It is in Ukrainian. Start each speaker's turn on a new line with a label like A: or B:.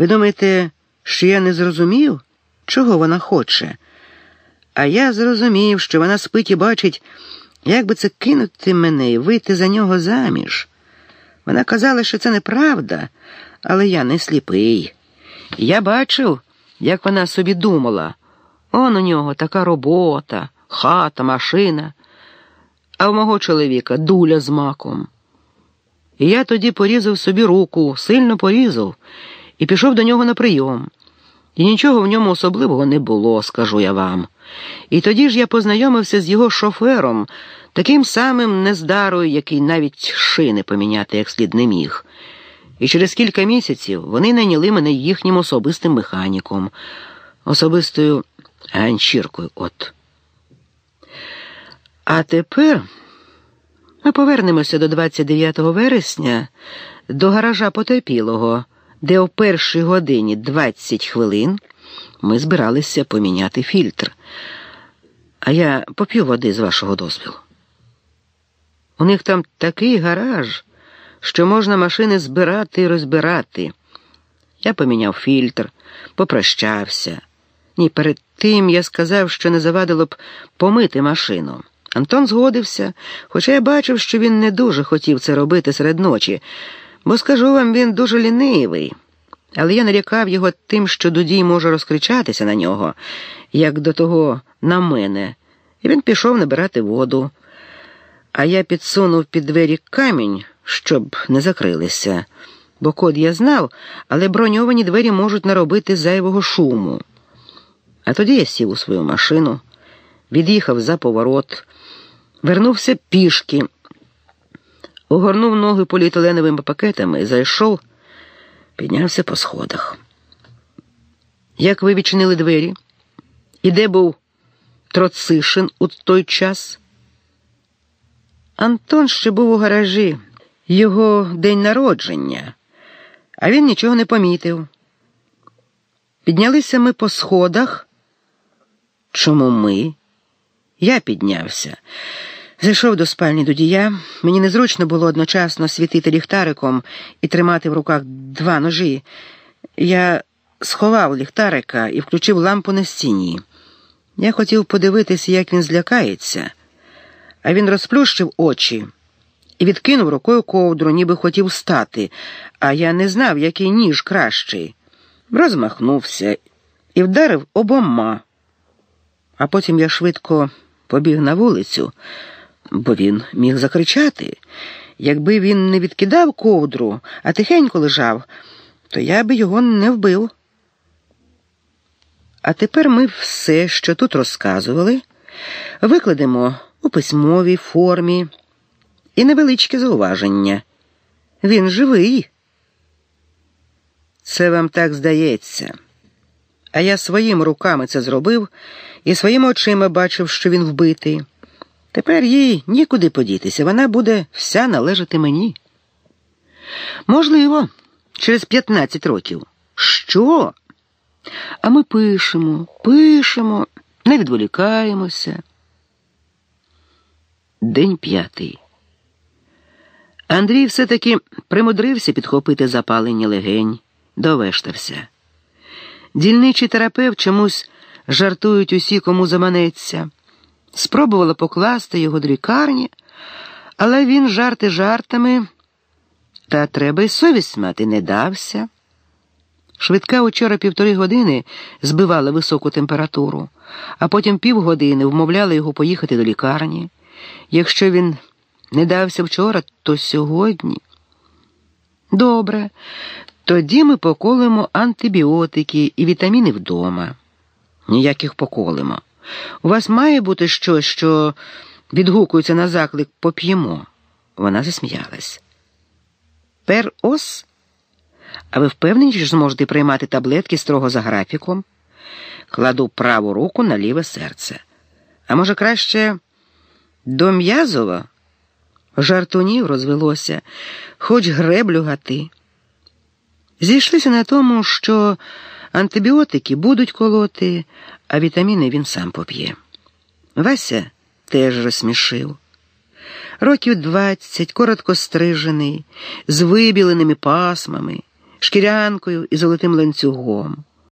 A: Ви думаєте, що я не зрозумів, чого вона хоче? А я зрозумів, що вона спить і бачить, як би це кинути мене і вийти за нього заміж. Вона казала, що це неправда, але я не сліпий. Я бачив, як вона собі думала. Он у нього така робота, хата, машина, а в мого чоловіка дуля з маком. І я тоді порізав собі руку, сильно порізав, і пішов до нього на прийом. І нічого в ньому особливого не було, скажу я вам. І тоді ж я познайомився з його шофером, таким самим нездарою, який навіть шини поміняти як слід не міг. І через кілька місяців вони найняли мене їхнім особистим механіком, особистою ганчіркою. От. А тепер ми повернемося до 29 вересня до гаража потерпілого, де о першій годині 20 хвилин ми збиралися поміняти фільтр. А я поп'ю води з вашого дозвілу. У них там такий гараж, що можна машини збирати і розбирати. Я поміняв фільтр, попрощався. Ні, перед тим я сказав, що не завадило б помити машину. Антон згодився, хоча я бачив, що він не дуже хотів це робити серед ночі, бо скажу вам, він дуже лінивий. Але я нарікав його тим, що Дудій може розкричатися на нього, як до того на мене, і він пішов набирати воду. А я підсунув під двері камінь, щоб не закрилися, бо код я знав, але броньовані двері можуть наробити зайвого шуму. А тоді я сів у свою машину, від'їхав за поворот, вернувся пішки, огорнув ноги поліетиленовими пакетами і зайшов, піднявся по сходах. Як ви відчинили двері? І де був Троцишин у той час? Антон ще був у гаражі, його день народження, а він нічого не помітив. Піднялися ми по сходах. Чому ми? Я піднявся. Зайшов до спальні Дудія. Мені незручно було одночасно світити ліхтариком і тримати в руках два ножі. Я сховав ліхтарика і включив лампу на стіні. Я хотів подивитися, як він злякається, а він розплющив очі і відкинув рукою ковдру, ніби хотів встати, а я не знав, який ніж кращий. Розмахнувся і вдарив обома. А потім я швидко побіг на вулицю, бо він міг закричати. Якби він не відкидав ковдру, а тихенько лежав, то я би його не вбив. А тепер ми все, що тут розказували, викладемо у письмовій формі і невеличке зауваження. Він живий. Це вам так здається. А я своїми руками це зробив і своїми очима бачив, що він вбитий. Тепер їй нікуди подітися, вона буде вся належати мені. Можливо, через 15 років. Що? А ми пишемо, пишемо, не відволікаємося. День п'ятий. Андрій все-таки примудрився підхопити запалення легень, довештався. Дільничий терапевт чомусь жартують усі, кому заманеться. Спробувала покласти його до лікарні, але він жарти жартами, та треба й совість мати не дався. Швидка учора півтори години збивала високу температуру, а потім півгодини вмовляла його поїхати до лікарні. Якщо він не дався вчора, то сьогодні. Добре, тоді ми поколимо антибіотики і вітаміни вдома. Ніяких поколимо. У вас має бути щось, що відгукується на заклик поп'ємо. Вона засміялась. Пер ос? А ви впевнені, що зможете приймати таблетки строго за графіком? Кладу праву руку на ліве серце. А може, краще до м'язова? Жартунів розвелося, хоч греблю гати. Зійшлися на тому, що антибіотики будуть колоти, а вітаміни він сам поп'є. Вася теж розсмішив. Років двадцять, коротко стрижений, з вибіленими пасмами шкірянкою і золотим ланцюгом.